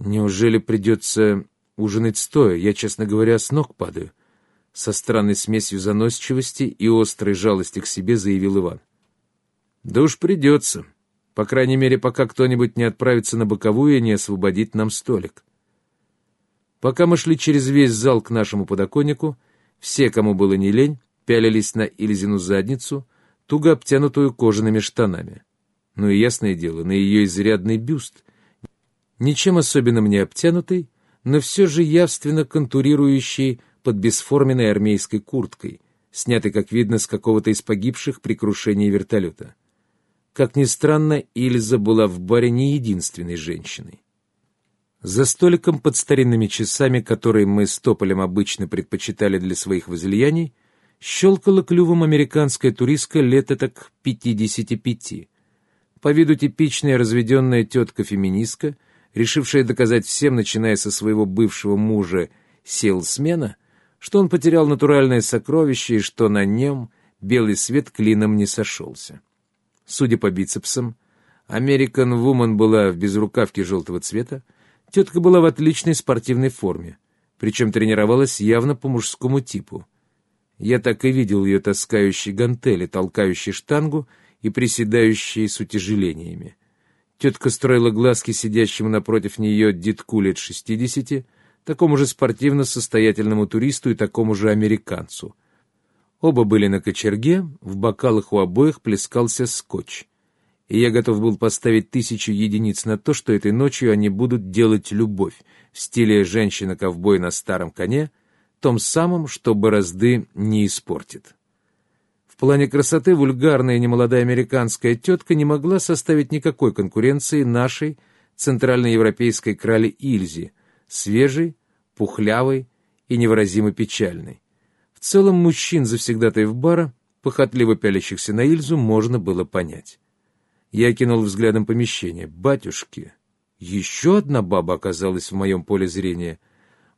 Неужели придется ужинать стоя? Я, честно говоря, с ног падаю. Со странной смесью заносчивости и острой жалости к себе заявил Иван. Да уж придется. По крайней мере, пока кто-нибудь не отправится на боковую и не освободит нам столик. Пока мы шли через весь зал к нашему подоконнику, все, кому было не лень, пялились на Ильзину задницу, туго обтянутую кожаными штанами. Ну и ясное дело, на ее изрядный бюст, ничем особенным не обтянутый, но все же явственно контурирующий под бесформенной армейской курткой, снятый, как видно, с какого-то из погибших при крушении вертолета. Как ни странно, Ильза была в баре не единственной женщиной. За столиком под старинными часами, которые мы с Тополем обычно предпочитали для своих возлияний, щелкала клювом американская туристка лет так 55. По виду типичная разведенная тетка-феминистка, решившая доказать всем, начиная со своего бывшего мужа, селсмена, что он потерял натуральное сокровище и что на нем белый свет клином не сошелся. Судя по бицепсам, American Woman была в безрукавке желтого цвета, тетка была в отличной спортивной форме, причем тренировалась явно по мужскому типу. Я так и видел ее таскающей гантели, толкающей штангу и приседающей с утяжелениями. Тетка строила глазки сидящему напротив нее детку лет шестидесяти, такому же спортивно-состоятельному туристу и такому же американцу. Оба были на кочерге, в бокалах у обоих плескался скотч. И я готов был поставить тысячу единиц на то, что этой ночью они будут делать любовь в стиле «женщина-ковбой на старом коне», том самом, что борозды не испортит. Плане красоты вульгарная немолодая американская тетка не могла составить никакой конкуренции нашей центральноевропейской крале Ильзи, свежей, пухлявой и невыразимо печальной. В целом мужчин завсегдатаев бара, похотливо пялящихся на Ильзу, можно было понять. Я кинул взглядом помещение. Батюшки! Еще одна баба оказалась в моем поле зрения.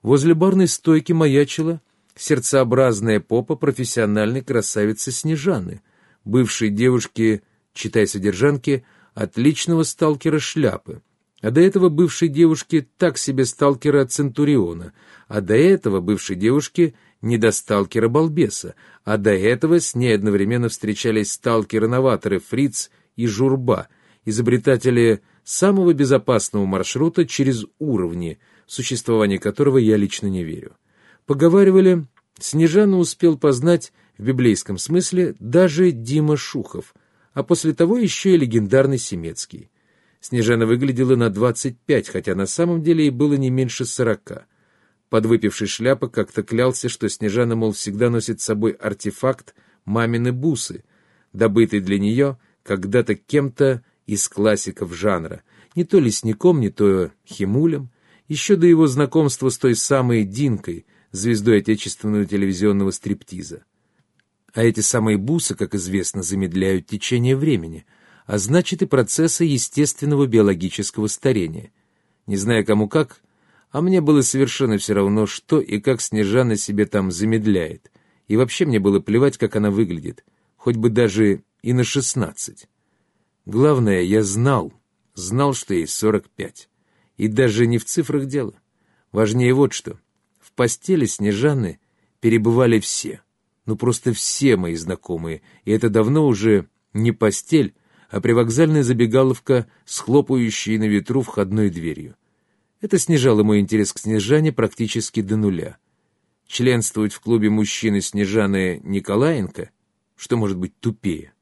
Возле барной стойки маячила сердцеобразная попа профессиональной красавицы Снежаны, бывшей девушки, читай содержанки, отличного сталкера шляпы, а до этого бывшей девушки так себе сталкера Центуриона, а до этого бывшей девушки не до сталкера-балбеса, а до этого с ней одновременно встречались сталкеры-новаторы Фриц и Журба, изобретатели самого безопасного маршрута через уровни, в существование которого я лично не верю. Поговаривали, Снежану успел познать в библейском смысле даже Дима Шухов, а после того еще и легендарный Семецкий. Снежана выглядела на 25, хотя на самом деле ей было не меньше 40. Подвыпивший шляпа как-то клялся, что Снежана, мол, всегда носит с собой артефакт мамины бусы, добытый для нее когда-то кем-то из классиков жанра, не то лесником, не то химулем, еще до его знакомства с той самой Динкой, звездой отечественного телевизионного стриптиза. А эти самые бусы, как известно, замедляют течение времени, а значит и процессы естественного биологического старения. Не зная кому как, а мне было совершенно все равно, что и как Снежана себе там замедляет. И вообще мне было плевать, как она выглядит, хоть бы даже и на шестнадцать. Главное, я знал, знал, что ей сорок пять. И даже не в цифрах дело. Важнее вот что. В постели Снежаны перебывали все. Ну, просто все мои знакомые. И это давно уже не постель, а привокзальная забегаловка с на ветру входной дверью. Это снижало мой интерес к Снежане практически до нуля. Членствовать в клубе мужчины Снежаны Николаенко, что может быть тупее.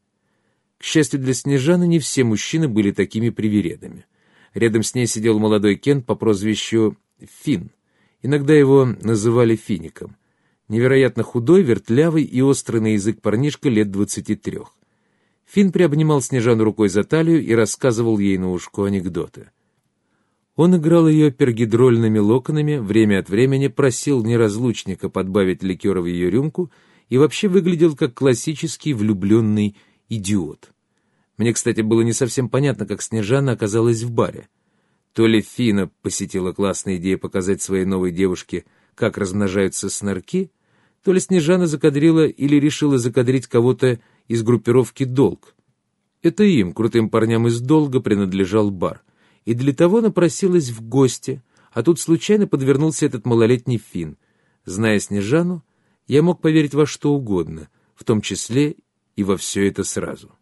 К счастью для Снежаны, не все мужчины были такими привередами. Рядом с ней сидел молодой Кент по прозвищу Фин. Иногда его называли Фиником. Невероятно худой, вертлявый и острый на язык парнишка лет двадцати трех. Фин приобнимал Снежану рукой за талию и рассказывал ей на ушко анекдоты. Он играл ее пергидрольными локонами, время от времени просил неразлучника подбавить ликера в ее рюмку и вообще выглядел как классический влюбленный идиот. Мне, кстати, было не совсем понятно, как Снежана оказалась в баре. То ли Фина посетила классная идея показать своей новой девушке, как размножаются снорки, то ли Снежана закадрила или решила закадрить кого-то из группировки «Долг». Это им, крутым парням из «Долга», принадлежал бар — и для того напросилась в гости, а тут случайно подвернулся этот малолетний фин. Зная Снежану, я мог поверить во что угодно, в том числе и во все это сразу.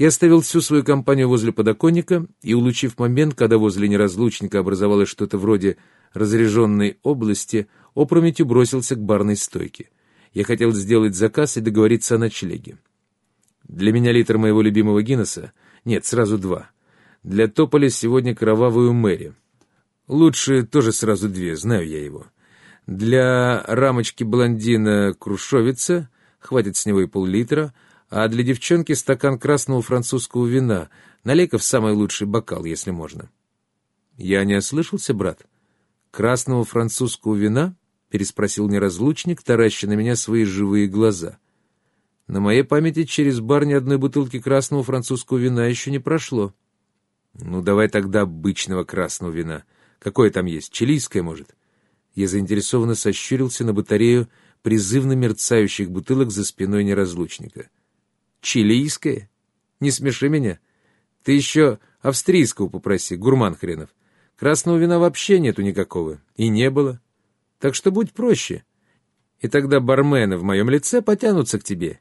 Я оставил всю свою компанию возле подоконника и, улучив момент, когда возле неразлучника образовалось что-то вроде разряженной области, опрометью бросился к барной стойке. Я хотел сделать заказ и договориться о ночлеге. Для меня литр моего любимого Гиннесса, нет, сразу два. Для Тополя сегодня кровавую Мэри. Лучше тоже сразу две, знаю я его. Для рамочки блондина Крушовица хватит с него и пол-литра, а для девчонки стакан красного французского вина. Налей-ка в самый лучший бокал, если можно. Я не ослышался, брат? Красного французского вина? Переспросил неразлучник, тараща на меня свои живые глаза. На моей памяти через бар ни одной бутылки красного французского вина еще не прошло. Ну, давай тогда обычного красного вина. Какое там есть? Чилийское, может? Я заинтересованно сощурился на батарею призывно мерцающих бутылок за спиной неразлучника. «Чилийское? Не смеши меня. Ты еще австрийского попроси, гурман хренов. Красного вина вообще нету никакого. И не было. Так что будь проще. И тогда бармены в моем лице потянутся к тебе.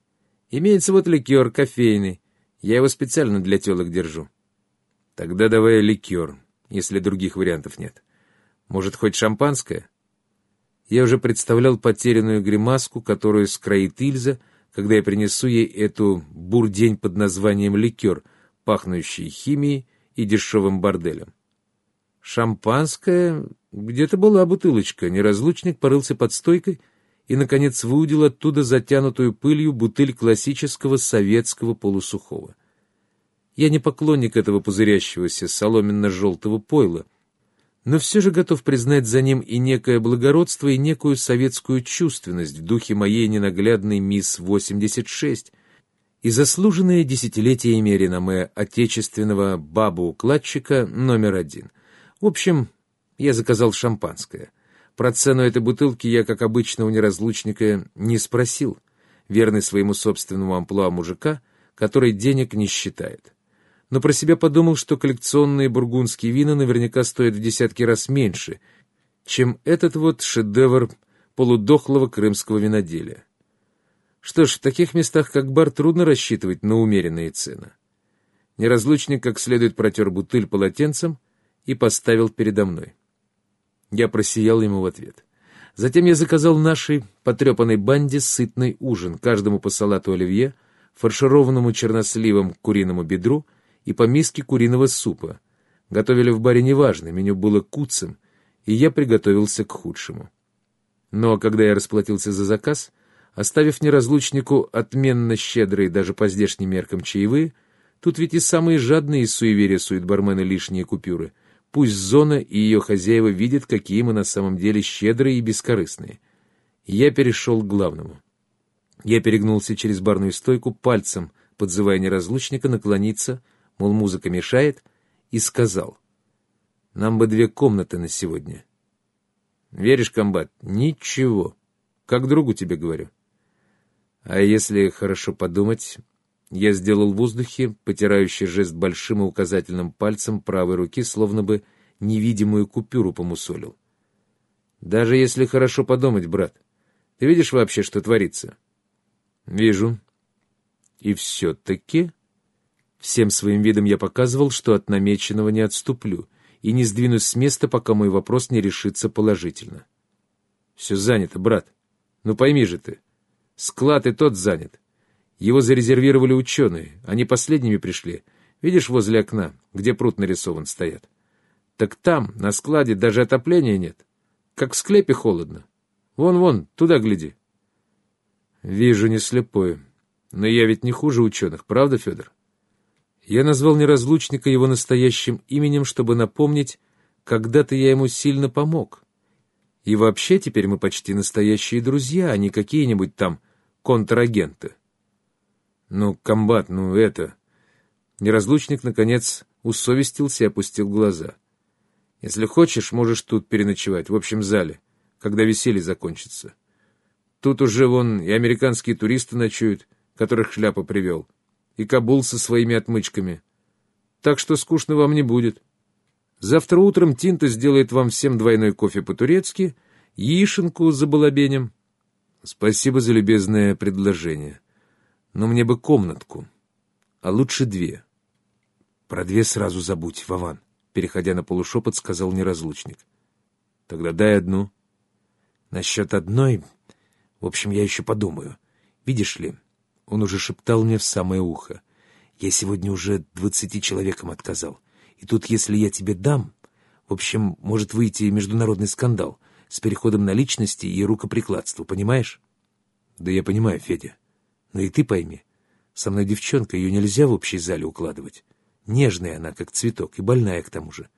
Имеется вот ликер кофейный. Я его специально для телок держу. Тогда давай ликер, если других вариантов нет. Может, хоть шампанское?» Я уже представлял потерянную гримаску, которую скроит Ильза, когда я принесу ей эту бурдень под названием ликер, пахнущий химией и дешевым борделем. Шампанское... Где-то была бутылочка. Неразлучник порылся под стойкой и, наконец, выудил оттуда затянутую пылью бутыль классического советского полусухого. Я не поклонник этого пузырящегося соломенно-желтого пойла — но все же готов признать за ним и некое благородство, и некую советскую чувственность в духе моей ненаглядной мисс-86 и заслуженное десятилетиями реноме отечественного бабу-укладчика номер один. В общем, я заказал шампанское. Про цену этой бутылки я, как обычно у неразлучника, не спросил, верный своему собственному амплуа мужика, который денег не считает но про себя подумал, что коллекционные бургундские вина наверняка стоят в десятки раз меньше, чем этот вот шедевр полудохлого крымского виноделия. Что ж, в таких местах, как бар, трудно рассчитывать на умеренные цены. Неразлучник как следует протер бутыль полотенцем и поставил передо мной. Я просиял ему в ответ. Затем я заказал нашей потрепанной банде сытный ужин, каждому по салату оливье, фаршированному черносливом куриному бедру — и по миске куриного супа. Готовили в баре неважно, меню было куцем, и я приготовился к худшему. Но когда я расплатился за заказ, оставив неразлучнику отменно щедрые даже по здешним меркам чаевые, тут ведь и самые жадные из суеверия суют бармены лишние купюры. Пусть зона и ее хозяева видят, какие мы на самом деле щедрые и бескорыстные. Я перешел к главному. Я перегнулся через барную стойку пальцем, подзывая неразлучника наклониться, мол, музыка мешает, и сказал, «Нам бы две комнаты на сегодня». «Веришь, комбат?» «Ничего. Как другу тебе говорю». А если хорошо подумать, я сделал в воздухе потирающий жест большим и указательным пальцем правой руки, словно бы невидимую купюру помусолил. Даже если хорошо подумать, брат, ты видишь вообще, что творится? Вижу. И все-таки... Всем своим видом я показывал, что от намеченного не отступлю и не сдвинусь с места, пока мой вопрос не решится положительно. Все занято, брат. Ну пойми же ты. Склад и тот занят. Его зарезервировали ученые. Они последними пришли. Видишь, возле окна, где пруд нарисован, стоят. Так там, на складе, даже отопления нет. Как в склепе холодно. Вон-вон, туда гляди. Вижу, не слепой. Но я ведь не хуже ученых, правда, Федор? Я назвал неразлучника его настоящим именем, чтобы напомнить, когда-то я ему сильно помог. И вообще теперь мы почти настоящие друзья, а не какие-нибудь там контрагенты. Ну, комбат, ну это... Неразлучник, наконец, усовестился и опустил глаза. Если хочешь, можешь тут переночевать, в общем зале, когда веселье закончится. Тут уже вон и американские туристы ночуют, которых шляпа привел и Кабул со своими отмычками. Так что скучно вам не будет. Завтра утром Тинта сделает вам всем двойной кофе по-турецки, яишенку за балабенем. Спасибо за любезное предложение. Но мне бы комнатку, а лучше две. Про две сразу забудь, Вован, переходя на полушепот, сказал неразлучник. Тогда дай одну. Насчет одной... В общем, я еще подумаю. Видишь ли, он уже шептал мне в самое ухо. Я сегодня уже двадцати человекам отказал. И тут, если я тебе дам... В общем, может выйти международный скандал с переходом на личности и рукоприкладство, понимаешь? Да я понимаю, Федя. Но и ты пойми. Со мной девчонка, ее нельзя в общей зале укладывать. Нежная она, как цветок, и больная к тому же.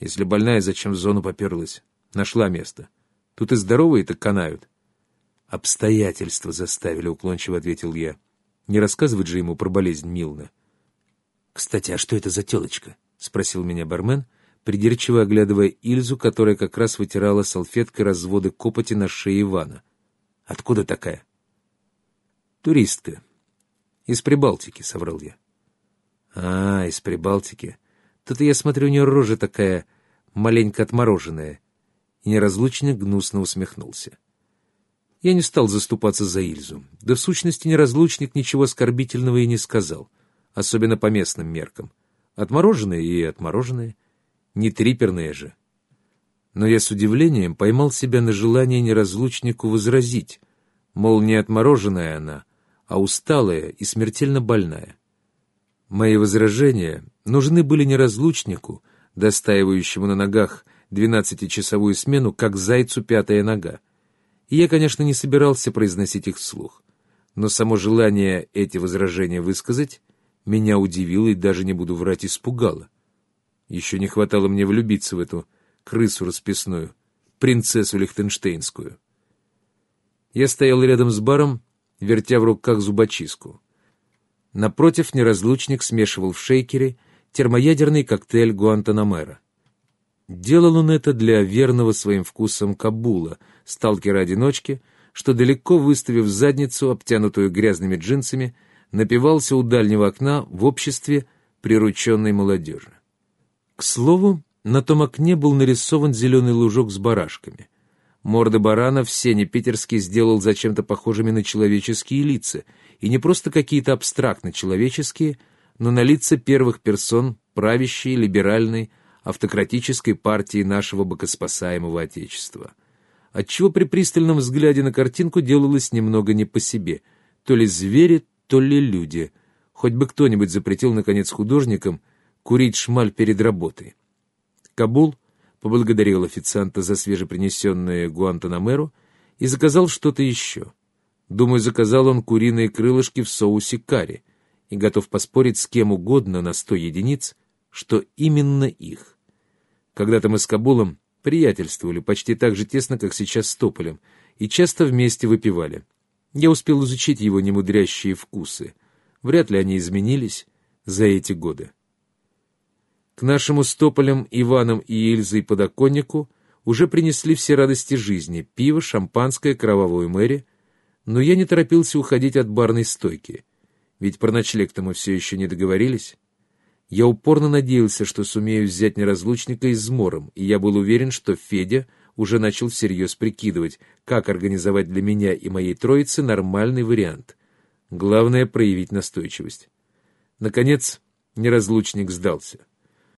Если больная, зачем в зону поперлась? Нашла место. Тут и здоровые-то канают. Обстоятельства заставили, уклончиво ответил я. Не рассказывать же ему про болезнь Милна. «Кстати, а что это за телочка?» — спросил меня бармен, придирчиво оглядывая Ильзу, которая как раз вытирала салфеткой разводы копоти на шее Ивана. «Откуда такая?» «Туристка. Из Прибалтики», — соврал я. «А, из Прибалтики. Тут я смотрю, у нее рожа такая маленько отмороженная». И неразлучно гнусно усмехнулся. Я не стал заступаться за Ильзу. Да в сущности неразлучник ничего оскорбительного и не сказал особенно по местным меркам. Отмороженные и отмороженные. Не триперные же. Но я с удивлением поймал себя на желание неразлучнику возразить, мол, не отмороженная она, а усталая и смертельно больная. Мои возражения нужны были неразлучнику, достаивающему на ногах двенадцатичасовую смену, как зайцу пятая нога. И я, конечно, не собирался произносить их вслух. Но само желание эти возражения высказать меня удивило и даже не буду врать, испугало. Еще не хватало мне влюбиться в эту крысу расписную, принцессу Лихтенштейнскую. Я стоял рядом с баром, вертя в руках зубочистку. Напротив неразлучник смешивал в шейкере термоядерный коктейль Гуантанамера. Делал он это для верного своим вкусом Кабула, сталкера-одиночки, что далеко выставив задницу, обтянутую грязными джинсами, напивался у дальнего окна в обществе прирученной молодежи. К слову, на том окне был нарисован зеленый лужок с барашками. Морды барана в сене питерский сделал зачем-то похожими на человеческие лица, и не просто какие-то абстрактно человеческие, но на лица первых персон правящей, либеральной, автократической партии нашего богоспасаемого Отечества. Отчего при пристальном взгляде на картинку делалось немного не по себе. То ли звери, то ли люди. Хоть бы кто-нибудь запретил, наконец, художникам курить шмаль перед работой. Кабул поблагодарил официанта за свежепринесенное гуантанамеру и заказал что-то еще. Думаю, заказал он куриные крылышки в соусе карри и готов поспорить с кем угодно на сто единиц, что именно их. Когда-то мы с Кабулом приятельствовали почти так же тесно, как сейчас с Тополем, и часто вместе выпивали. Я успел изучить его немудрящие вкусы. Вряд ли они изменились за эти годы. К нашему стополям Иваном и Ильзой подоконнику уже принесли все радости жизни — пиво, шампанское, кровавую мэри, но я не торопился уходить от барной стойки, ведь про ночлег-то мы все еще не договорились. Я упорно надеялся, что сумею взять неразлучника измором, и я был уверен, что Федя уже начал всерьез прикидывать, как организовать для меня и моей троицы нормальный вариант. Главное — проявить настойчивость. Наконец, неразлучник сдался.